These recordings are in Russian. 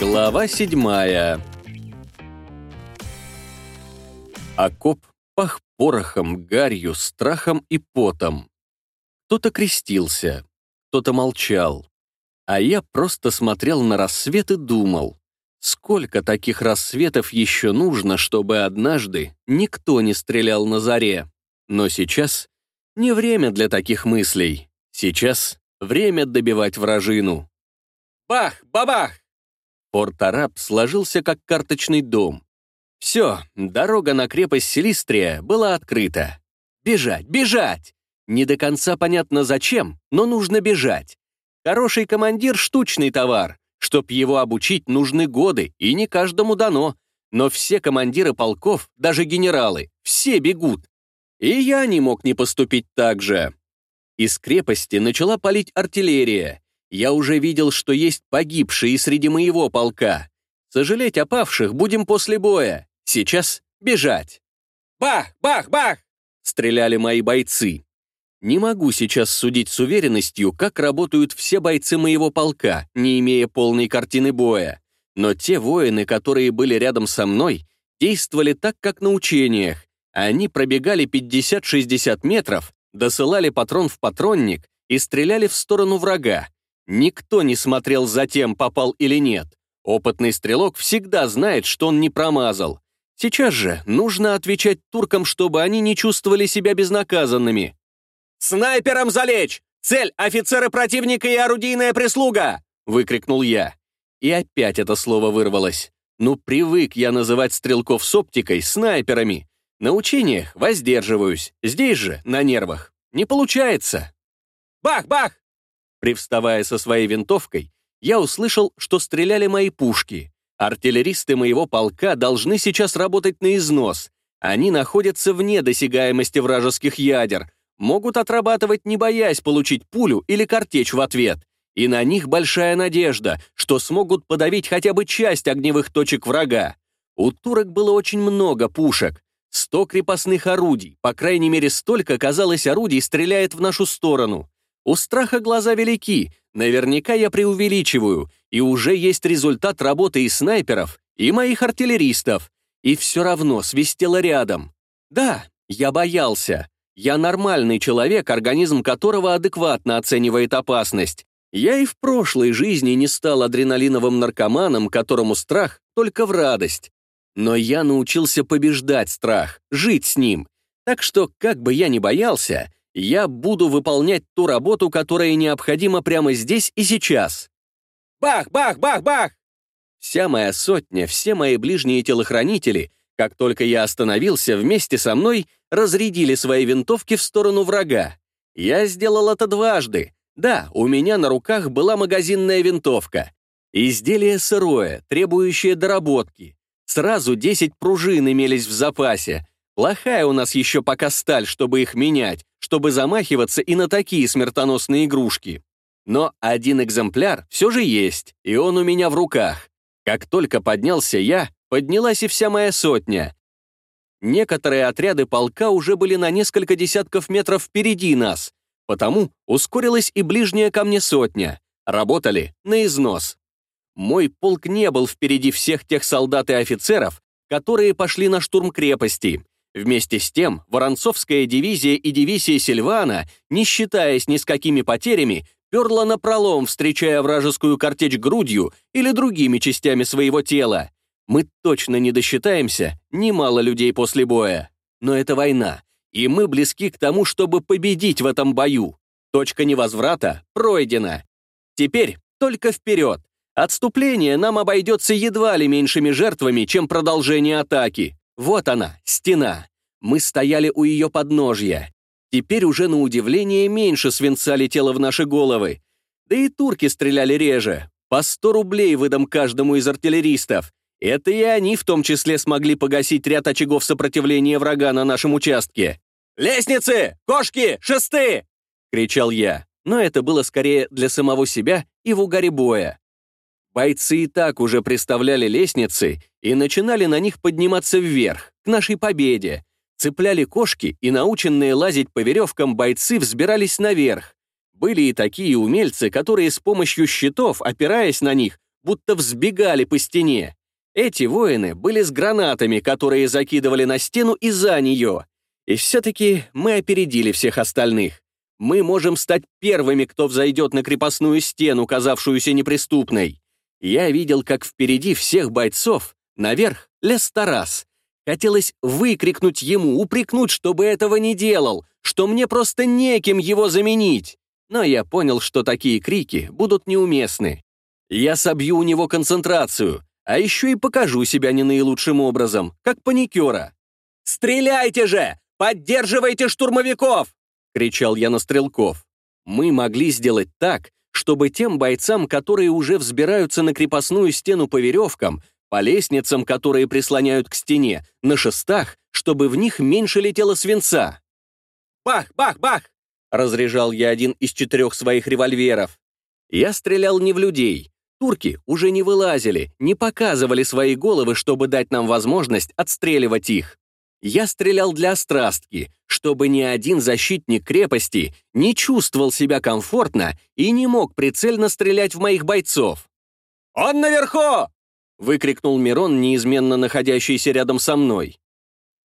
Глава седьмая Окоп пах порохом, гарью, страхом и потом. Кто-то крестился, кто-то молчал. А я просто смотрел на рассвет и думал, сколько таких рассветов еще нужно, чтобы однажды никто не стрелял на заре. Но сейчас не время для таких мыслей. Сейчас время добивать вражину. Бах! Бабах! Порт-Араб сложился как карточный дом. Все, дорога на крепость Селистрия была открыта. Бежать, бежать! Не до конца понятно зачем, но нужно бежать. Хороший командир — штучный товар. Чтоб его обучить, нужны годы, и не каждому дано. Но все командиры полков, даже генералы, все бегут. И я не мог не поступить так же. Из крепости начала палить артиллерия. Я уже видел, что есть погибшие среди моего полка. Сожалеть о павших будем после боя. Сейчас бежать. Бах, бах, бах! Стреляли мои бойцы. Не могу сейчас судить с уверенностью, как работают все бойцы моего полка, не имея полной картины боя. Но те воины, которые были рядом со мной, действовали так, как на учениях. Они пробегали 50-60 метров, досылали патрон в патронник и стреляли в сторону врага, Никто не смотрел за тем, попал или нет. Опытный стрелок всегда знает, что он не промазал. Сейчас же нужно отвечать туркам, чтобы они не чувствовали себя безнаказанными. «Снайпером залечь! Цель — офицеры противника и орудийная прислуга!» — выкрикнул я. И опять это слово вырвалось. Ну, привык я называть стрелков с оптикой снайперами. На учениях воздерживаюсь, здесь же, на нервах. Не получается. Бах-бах! Привставая со своей винтовкой, я услышал, что стреляли мои пушки. Артиллеристы моего полка должны сейчас работать на износ. Они находятся вне досягаемости вражеских ядер, могут отрабатывать, не боясь получить пулю или картечь в ответ. И на них большая надежда, что смогут подавить хотя бы часть огневых точек врага. У турок было очень много пушек. Сто крепостных орудий, по крайней мере столько, казалось, орудий стреляет в нашу сторону. У страха глаза велики, наверняка я преувеличиваю, и уже есть результат работы и снайперов, и моих артиллеристов. И все равно свистело рядом. Да, я боялся. Я нормальный человек, организм которого адекватно оценивает опасность. Я и в прошлой жизни не стал адреналиновым наркоманом, которому страх только в радость. Но я научился побеждать страх, жить с ним. Так что, как бы я ни боялся, я буду выполнять ту работу, которая необходима прямо здесь и сейчас. Бах, бах, бах, бах! Вся моя сотня, все мои ближние телохранители, как только я остановился, вместе со мной разрядили свои винтовки в сторону врага. Я сделал это дважды. Да, у меня на руках была магазинная винтовка. Изделие сырое, требующее доработки. Сразу 10 пружин имелись в запасе. Плохая у нас еще пока сталь, чтобы их менять, чтобы замахиваться и на такие смертоносные игрушки. Но один экземпляр все же есть, и он у меня в руках. Как только поднялся я, поднялась и вся моя сотня. Некоторые отряды полка уже были на несколько десятков метров впереди нас, потому ускорилась и ближняя ко мне сотня. Работали на износ. Мой полк не был впереди всех тех солдат и офицеров, которые пошли на штурм крепости, Вместе с тем, Воронцовская дивизия и дивизия Сильвана, не считаясь ни с какими потерями, перла на пролом, встречая вражескую картечь грудью или другими частями своего тела. Мы точно не досчитаемся немало людей после боя. Но это война, и мы близки к тому, чтобы победить в этом бою. Точка невозврата пройдена. Теперь только вперед. Отступление нам обойдется едва ли меньшими жертвами, чем продолжение атаки. Вот она, стена. Мы стояли у ее подножья. Теперь уже на удивление меньше свинца летело в наши головы. Да и турки стреляли реже. По 100 рублей выдам каждому из артиллеристов. Это и они в том числе смогли погасить ряд очагов сопротивления врага на нашем участке. «Лестницы! Кошки! Шесты!» — кричал я. Но это было скорее для самого себя и в угаре боя. Бойцы и так уже представляли лестницы и начинали на них подниматься вверх, к нашей победе. Цепляли кошки, и наученные лазить по веревкам бойцы взбирались наверх. Были и такие умельцы, которые с помощью щитов, опираясь на них, будто взбегали по стене. Эти воины были с гранатами, которые закидывали на стену и за нее. И все-таки мы опередили всех остальных. Мы можем стать первыми, кто взойдет на крепостную стену, казавшуюся неприступной. Я видел, как впереди всех бойцов, наверх, лез Тарас. Хотелось выкрикнуть ему, упрекнуть, чтобы этого не делал, что мне просто неким его заменить. Но я понял, что такие крики будут неуместны. Я собью у него концентрацию, а еще и покажу себя не наилучшим образом, как паникера. «Стреляйте же! Поддерживайте штурмовиков!» — кричал я на стрелков. Мы могли сделать так, чтобы тем бойцам, которые уже взбираются на крепостную стену по веревкам, по лестницам, которые прислоняют к стене, на шестах, чтобы в них меньше летело свинца. «Бах! Бах! Бах!» — разряжал я один из четырех своих револьверов. Я стрелял не в людей. Турки уже не вылазили, не показывали свои головы, чтобы дать нам возможность отстреливать их. Я стрелял для острастки, чтобы ни один защитник крепости не чувствовал себя комфортно и не мог прицельно стрелять в моих бойцов. «Он наверху!» — выкрикнул Мирон, неизменно находящийся рядом со мной.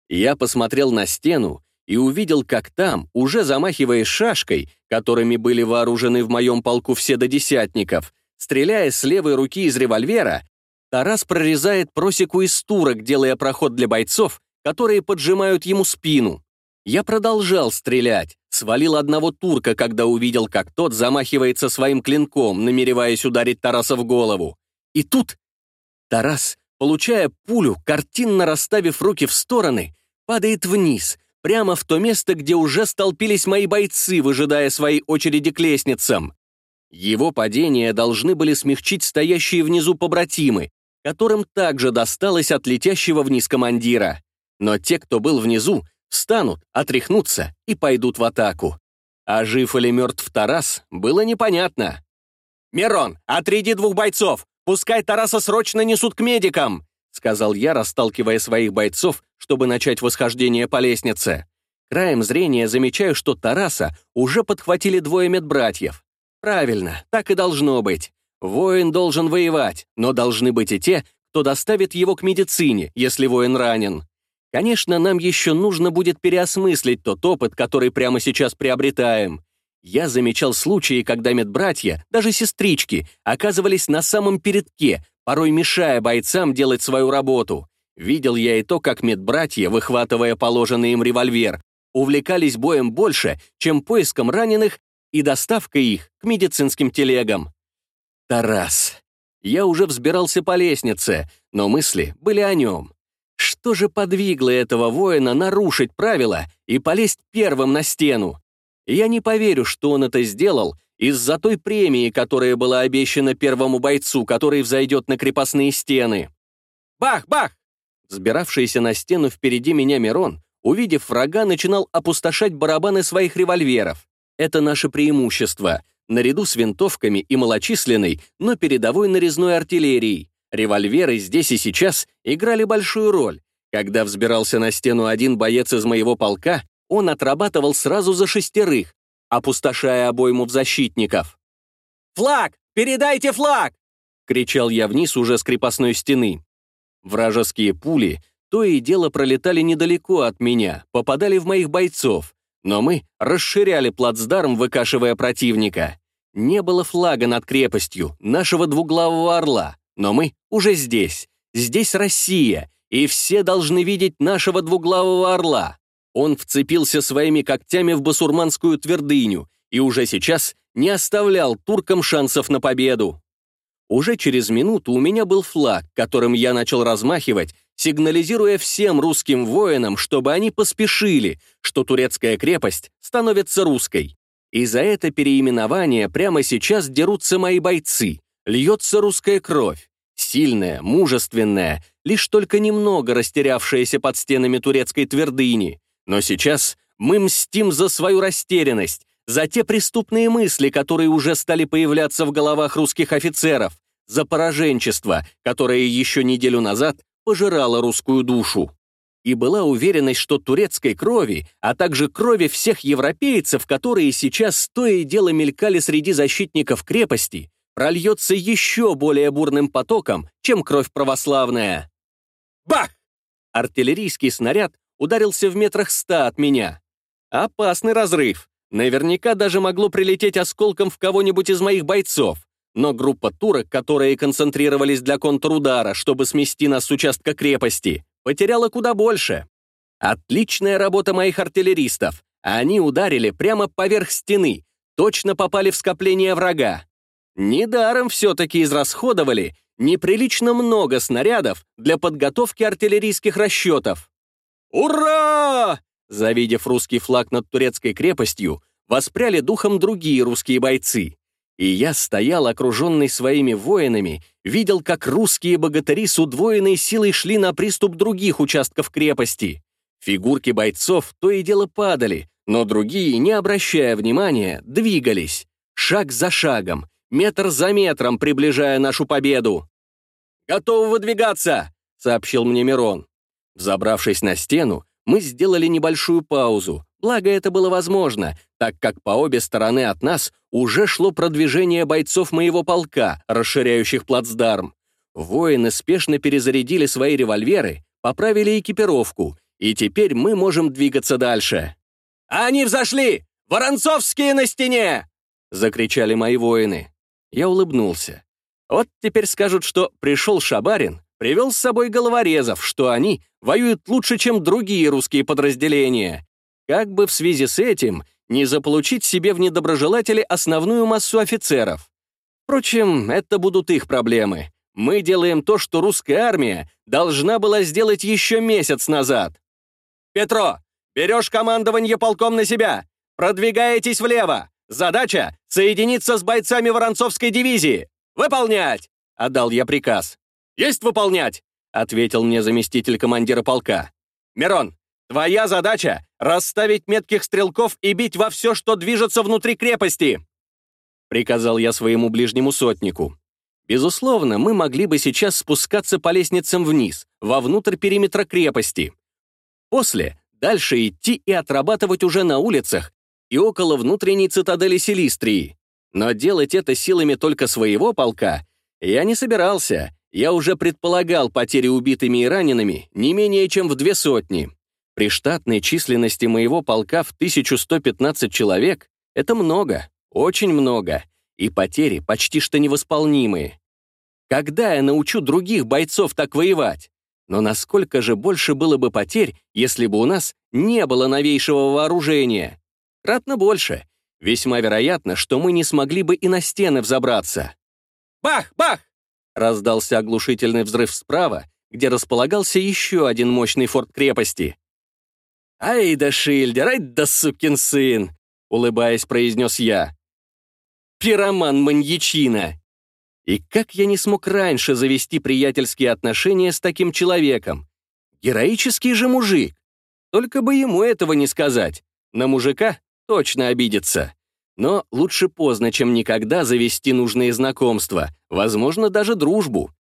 Я посмотрел на стену и увидел, как там, уже замахиваясь шашкой, которыми были вооружены в моем полку все до десятников, стреляя с левой руки из револьвера, Тарас прорезает просеку из турок, делая проход для бойцов, которые поджимают ему спину. Я продолжал стрелять, свалил одного турка, когда увидел, как тот замахивается своим клинком, намереваясь ударить Тараса в голову. И тут Тарас, получая пулю, картинно расставив руки в стороны, падает вниз, прямо в то место, где уже столпились мои бойцы, выжидая своей очереди к лестницам. Его падение должны были смягчить стоящие внизу побратимы, которым также досталось от летящего вниз командира. Но те, кто был внизу, встанут, отряхнутся и пойдут в атаку. А жив или мертв Тарас, было непонятно. «Мирон, отряди двух бойцов! Пускай Тараса срочно несут к медикам!» сказал я, расталкивая своих бойцов, чтобы начать восхождение по лестнице. Краем зрения замечаю, что Тараса уже подхватили двое медбратьев. Правильно, так и должно быть. Воин должен воевать, но должны быть и те, кто доставит его к медицине, если воин ранен. Конечно, нам еще нужно будет переосмыслить тот опыт, который прямо сейчас приобретаем. Я замечал случаи, когда медбратья, даже сестрички, оказывались на самом передке, порой мешая бойцам делать свою работу. Видел я и то, как медбратья, выхватывая положенный им револьвер, увлекались боем больше, чем поиском раненых и доставкой их к медицинским телегам. Тарас. Я уже взбирался по лестнице, но мысли были о нем. Что же подвигло этого воина нарушить правила и полезть первым на стену? Я не поверю, что он это сделал из-за той премии, которая была обещана первому бойцу, который взойдет на крепостные стены. Бах, бах! Сбиравшийся на стену впереди меня Мирон, увидев врага, начинал опустошать барабаны своих револьверов. Это наше преимущество, наряду с винтовками и малочисленной, но передовой нарезной артиллерией. Револьверы здесь и сейчас играли большую роль. Когда взбирался на стену один боец из моего полка, он отрабатывал сразу за шестерых, опустошая обойму в защитников. «Флаг! Передайте флаг!» — кричал я вниз уже с крепостной стены. Вражеские пули то и дело пролетали недалеко от меня, попадали в моих бойцов, но мы расширяли плацдарм, выкашивая противника. Не было флага над крепостью, нашего двуглавого орла, но мы уже здесь. Здесь Россия, и все должны видеть нашего двуглавого орла. Он вцепился своими когтями в басурманскую твердыню и уже сейчас не оставлял туркам шансов на победу. Уже через минуту у меня был флаг, которым я начал размахивать, сигнализируя всем русским воинам, чтобы они поспешили, что турецкая крепость становится русской. И за это переименование прямо сейчас дерутся мои бойцы, льется русская кровь сильная, мужественная, лишь только немного растерявшаяся под стенами турецкой твердыни. Но сейчас мы мстим за свою растерянность, за те преступные мысли, которые уже стали появляться в головах русских офицеров, за пораженчество, которое еще неделю назад пожирало русскую душу. и была уверенность, что турецкой крови, а также крови всех европейцев, которые сейчас стоя и дело мелькали среди защитников крепости, прольется еще более бурным потоком, чем кровь православная. Бах! Артиллерийский снаряд ударился в метрах ста от меня. Опасный разрыв. Наверняка даже могло прилететь осколком в кого-нибудь из моих бойцов. Но группа турок, которые концентрировались для контрудара, чтобы смести нас с участка крепости, потеряла куда больше. Отличная работа моих артиллеристов. Они ударили прямо поверх стены, точно попали в скопление врага. Недаром все-таки израсходовали неприлично много снарядов для подготовки артиллерийских расчетов. «Ура!» Завидев русский флаг над турецкой крепостью, воспряли духом другие русские бойцы. И я стоял, окруженный своими воинами, видел, как русские богатыри с удвоенной силой шли на приступ других участков крепости. Фигурки бойцов то и дело падали, но другие, не обращая внимания, двигались. Шаг за шагом, метр за метром, приближая нашу победу. «Готовы выдвигаться!» — сообщил мне Мирон. Взобравшись на стену, мы сделали небольшую паузу, Благо, это было возможно, так как по обе стороны от нас уже шло продвижение бойцов моего полка, расширяющих плацдарм. Воины спешно перезарядили свои револьверы, поправили экипировку, и теперь мы можем двигаться дальше. «Они взошли! Воронцовские на стене!» — закричали мои воины. Я улыбнулся. Вот теперь скажут, что пришел Шабарин, привел с собой головорезов, что они воюют лучше, чем другие русские подразделения, как бы в связи с этим не заполучить себе в недоброжелатели основную массу офицеров. Впрочем, это будут их проблемы. Мы делаем то, что русская армия должна была сделать еще месяц назад. «Петро, берешь командование полком на себя. Продвигаетесь влево. Задача — соединиться с бойцами Воронцовской дивизии. Выполнять!» — отдал я приказ. «Есть выполнять!» — ответил мне заместитель командира полка. «Мирон, Твоя задача — расставить метких стрелков и бить во все, что движется внутри крепости!» Приказал я своему ближнему сотнику. Безусловно, мы могли бы сейчас спускаться по лестницам вниз, вовнутрь периметра крепости. После дальше идти и отрабатывать уже на улицах и около внутренней цитадели Селистрии. Но делать это силами только своего полка я не собирался. Я уже предполагал потери убитыми и ранеными не менее чем в две сотни. При штатной численности моего полка в 1115 человек это много, очень много, и потери почти что невосполнимые. Когда я научу других бойцов так воевать? Но насколько же больше было бы потерь, если бы у нас не было новейшего вооружения? Кратно больше. Весьма вероятно, что мы не смогли бы и на стены взобраться. «Бах! Бах!» Раздался оглушительный взрыв справа, где располагался еще один мощный форт крепости. «Ай да Шильдер, ай да сукин сын!» — улыбаясь, произнес я. «Пироман-маньячина!» И как я не смог раньше завести приятельские отношения с таким человеком? Героический же мужик. Только бы ему этого не сказать. На мужика точно обидится. Но лучше поздно, чем никогда завести нужные знакомства, возможно, даже дружбу.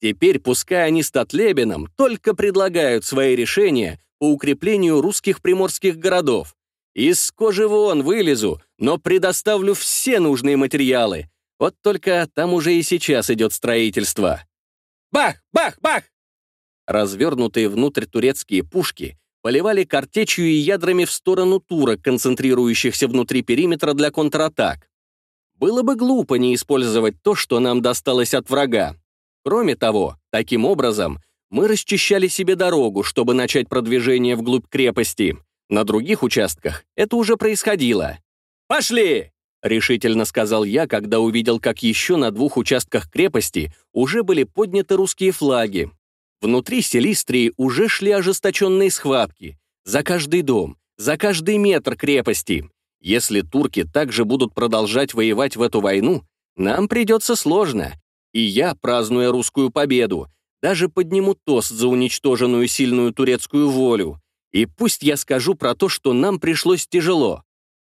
Теперь, пускай они с Татлебином только предлагают свои решения, по укреплению русских приморских городов. Из кожи вон вылезу, но предоставлю все нужные материалы. Вот только там уже и сейчас идет строительство. Бах! Бах! Бах! Развернутые внутрь турецкие пушки поливали картечью и ядрами в сторону турок, концентрирующихся внутри периметра для контратак. Было бы глупо не использовать то, что нам досталось от врага. Кроме того, таким образом — мы расчищали себе дорогу, чтобы начать продвижение вглубь крепости. На других участках это уже происходило. «Пошли!» — решительно сказал я, когда увидел, как еще на двух участках крепости уже были подняты русские флаги. Внутри Селистрии уже шли ожесточенные схватки. За каждый дом, за каждый метр крепости. Если турки также будут продолжать воевать в эту войну, нам придется сложно. И я, празднуя русскую победу, даже подниму тост за уничтоженную сильную турецкую волю. И пусть я скажу про то, что нам пришлось тяжело.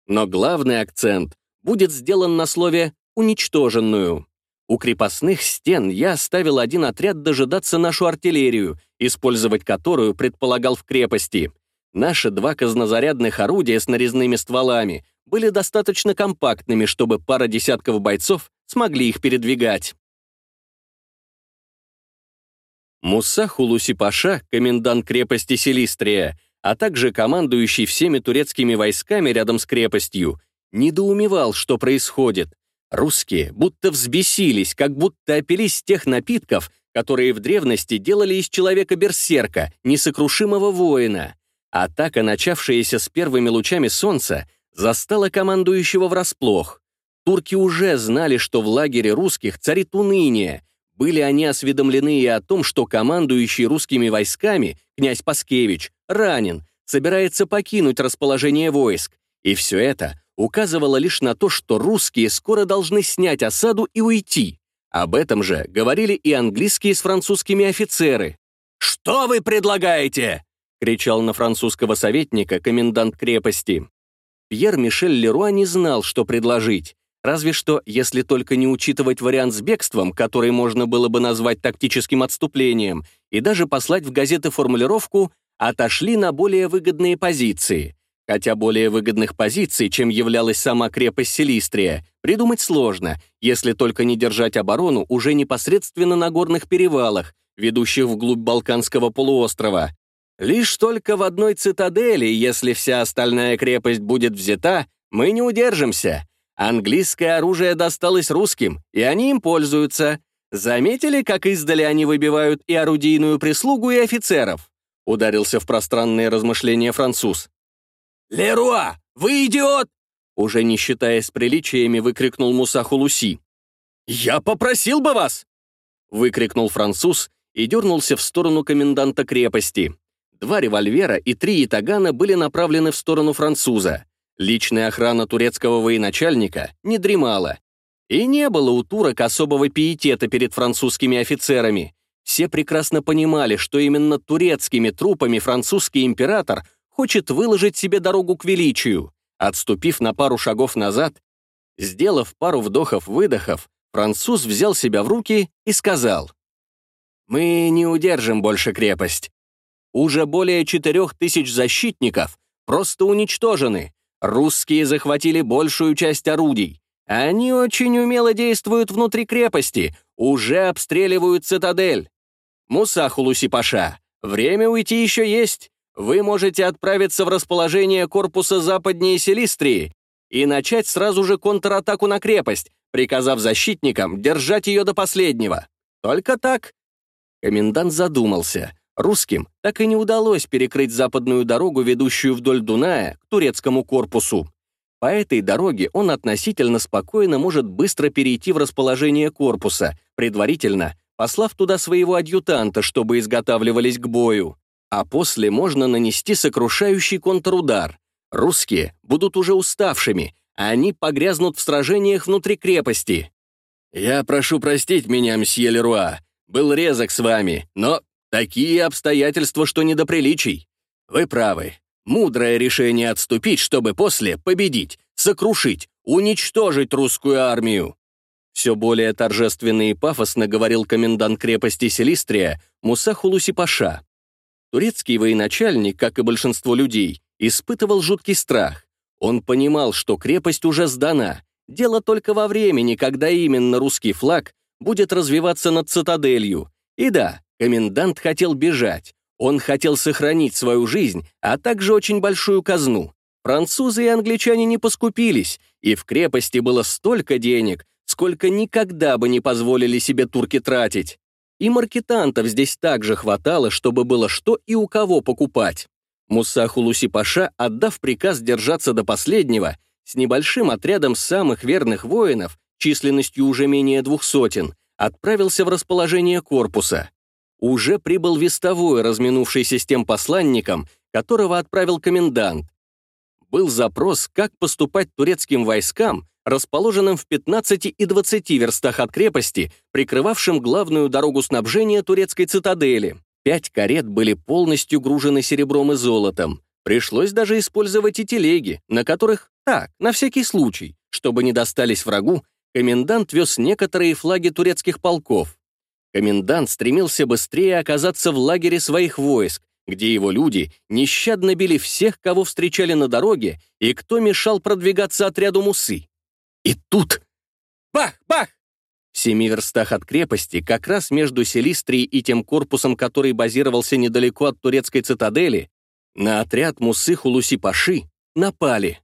Но главный акцент будет сделан на слове «уничтоженную». У крепостных стен я оставил один отряд дожидаться нашу артиллерию, использовать которую предполагал в крепости. Наши два казнозарядных орудия с нарезными стволами были достаточно компактными, чтобы пара десятков бойцов смогли их передвигать. Муса Хулуси-Паша, комендант крепости Селистрия, а также командующий всеми турецкими войсками рядом с крепостью, недоумевал, что происходит. Русские будто взбесились, как будто опились тех напитков, которые в древности делали из человека берсерка, несокрушимого воина. Атака, начавшаяся с первыми лучами солнца, застала командующего врасплох. Турки уже знали, что в лагере русских царит уныние, были они осведомлены и о том, что командующий русскими войсками, князь Паскевич, ранен, собирается покинуть расположение войск, и все это указывало лишь на то, что русские скоро должны снять осаду и уйти. Об этом же говорили и английские с французскими офицеры. «Что вы предлагаете?» — кричал на французского советника комендант крепости. Пьер Мишель Леруа не знал, что предложить. Разве что, если только не учитывать вариант с бегством, который можно было бы назвать тактическим отступлением, и даже послать в газеты формулировку «отошли на более выгодные позиции». Хотя более выгодных позиций, чем являлась сама крепость Селистрия, придумать сложно, если только не держать оборону уже непосредственно на горных перевалах, ведущих вглубь Балканского полуострова. Лишь только в одной цитадели, если вся остальная крепость будет взята, мы не удержимся. Английское оружие досталось русским, и они им пользуются. Заметили, как издали они выбивают и орудийную прислугу, и офицеров?» Ударился в пространные размышления француз. «Леруа, вы идиот!» Уже не считаясь приличиями, выкрикнул Мусаху Луси. «Я попросил бы вас!» Выкрикнул француз и дернулся в сторону коменданта крепости. Два револьвера и три ятагана были направлены в сторону француза. Личная охрана турецкого военачальника не дремала. И не было у турок особого пиетета перед французскими офицерами. Все прекрасно понимали, что именно турецкими трупами французский император хочет выложить себе дорогу к величию. Отступив на пару шагов назад, сделав пару вдохов-выдохов, француз взял себя в руки и сказал, «Мы не удержим больше крепость. Уже более четырех тысяч защитников просто уничтожены, Русские захватили большую часть орудий. Они очень умело действуют внутри крепости, уже обстреливают цитадель. Муса Хулуси-Паша, время уйти еще есть. Вы можете отправиться в расположение корпуса западнее Селистрии и начать сразу же контратаку на крепость, приказав защитникам держать ее до последнего. Только так. Комендант задумался — Русским так и не удалось перекрыть западную дорогу, ведущую вдоль Дуная, к турецкому корпусу. По этой дороге он относительно спокойно может быстро перейти в расположение корпуса, предварительно послав туда своего адъютанта, чтобы изготавливались к бою. А после можно нанести сокрушающий контрудар. Русские будут уже уставшими, а они погрязнут в сражениях внутри крепости. «Я прошу простить меня, мсье Леруа. Был резок с вами, но Такие обстоятельства, что не до приличий. Вы правы. Мудрое решение отступить, чтобы после победить, сокрушить, уничтожить русскую армию. Все более торжественно и пафосно говорил комендант крепости Селистрия Муса Хулуси-Паша. Турецкий военачальник, как и большинство людей, испытывал жуткий страх. Он понимал, что крепость уже сдана. Дело только во времени, когда именно русский флаг будет развиваться над цитаделью. И да, Комендант хотел бежать. Он хотел сохранить свою жизнь, а также очень большую казну. Французы и англичане не поскупились, и в крепости было столько денег, сколько никогда бы не позволили себе турки тратить. И маркетантов здесь также хватало, чтобы было что и у кого покупать. Муса Хулуси-Паша, отдав приказ держаться до последнего, с небольшим отрядом самых верных воинов, численностью уже менее двух сотен, отправился в расположение корпуса уже прибыл вестовой, разминувшийся с тем посланником, которого отправил комендант. Был запрос, как поступать турецким войскам, расположенным в 15 и 20 верстах от крепости, прикрывавшим главную дорогу снабжения турецкой цитадели. Пять карет были полностью гружены серебром и золотом. Пришлось даже использовать и телеги, на которых, так, на всякий случай, чтобы не достались врагу, комендант вез некоторые флаги турецких полков. Комендант стремился быстрее оказаться в лагере своих войск, где его люди нещадно били всех, кого встречали на дороге и кто мешал продвигаться отряду Мусы. И тут... Бах! Бах! В семи верстах от крепости, как раз между Селистрией и тем корпусом, который базировался недалеко от турецкой цитадели, на отряд Мусы Хулуси-Паши напали.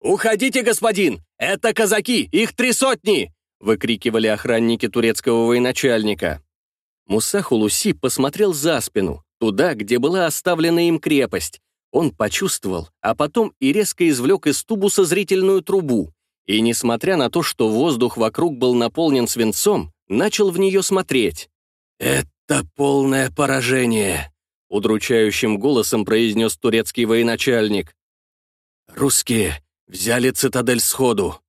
«Уходите, господин! Это казаки! Их три сотни!» выкрикивали охранники турецкого военачальника. Муса Хулуси посмотрел за спину, туда, где была оставлена им крепость. Он почувствовал, а потом и резко извлек из тубуса зрительную трубу. И, несмотря на то, что воздух вокруг был наполнен свинцом, начал в нее смотреть. «Это полное поражение», — удручающим голосом произнес турецкий военачальник. «Русские взяли цитадель сходу.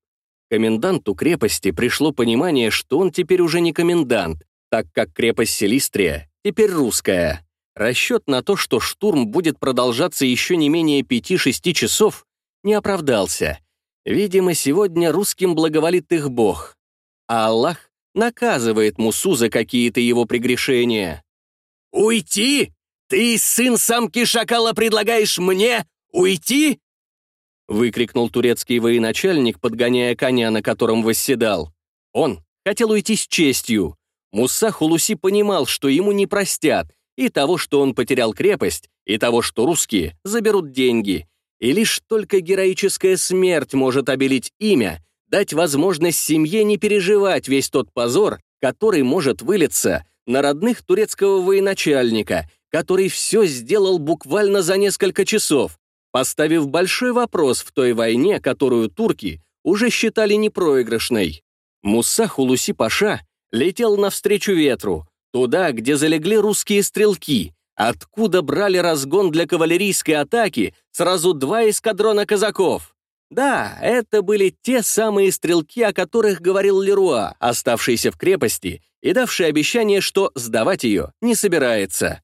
Коменданту крепости пришло понимание, что он теперь уже не комендант, так как крепость Селистрия теперь русская. Расчет на то, что штурм будет продолжаться еще не менее пяти-шести часов, не оправдался. Видимо, сегодня русским благоволит их бог. А Аллах наказывает Мусу за какие-то его прегрешения. «Уйти? Ты, сын самки шакала, предлагаешь мне уйти?» выкрикнул турецкий военачальник, подгоняя коня, на котором восседал. Он хотел уйти с честью. Муса Хулуси понимал, что ему не простят и того, что он потерял крепость, и того, что русские заберут деньги. И лишь только героическая смерть может обелить имя, дать возможность семье не переживать весь тот позор, который может вылиться на родных турецкого военачальника, который все сделал буквально за несколько часов, поставив большой вопрос в той войне, которую турки уже считали непроигрышной. Муса Хулуси-Паша летел навстречу ветру, туда, где залегли русские стрелки, откуда брали разгон для кавалерийской атаки сразу два эскадрона казаков. Да, это были те самые стрелки, о которых говорил Леруа, оставшийся в крепости и давший обещание, что сдавать ее не собирается.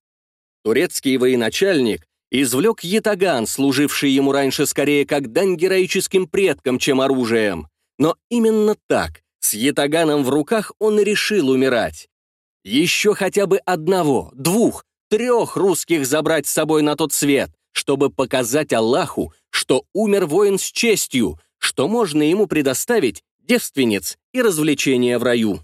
Турецкий военачальник извлек ятаган, служивший ему раньше скорее как дань героическим предкам, чем оружием. Но именно так, с ятаганом в руках, он и решил умирать. Еще хотя бы одного, двух, трех русских забрать с собой на тот свет, чтобы показать Аллаху, что умер воин с честью, что можно ему предоставить девственниц и развлечения в раю.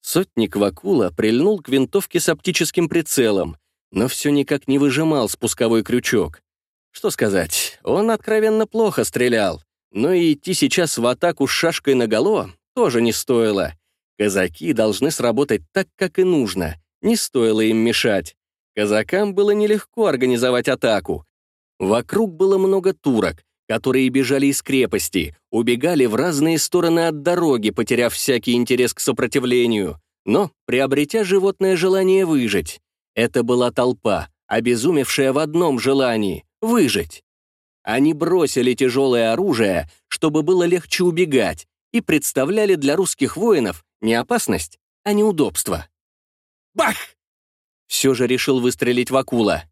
Сотник Вакула прильнул к винтовке с оптическим прицелом, но все никак не выжимал спусковой крючок. Что сказать, он откровенно плохо стрелял, но и идти сейчас в атаку с шашкой наголо тоже не стоило. Казаки должны сработать так, как и нужно, не стоило им мешать. Казакам было нелегко организовать атаку. Вокруг было много турок, которые бежали из крепости, убегали в разные стороны от дороги, потеряв всякий интерес к сопротивлению, но приобретя животное желание выжить. Это была толпа, обезумевшая в одном желании — выжить. Они бросили тяжелое оружие, чтобы было легче убегать, и представляли для русских воинов не опасность, а неудобство. Бах! Все же решил выстрелить в акула.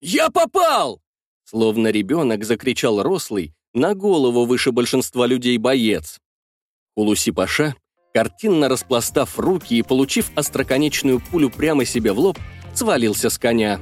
«Я попал!» Словно ребенок закричал рослый, на голову выше большинства людей боец. Улуси-паша, картинно распластав руки и получив остроконечную пулю прямо себе в лоб, свалился с коня.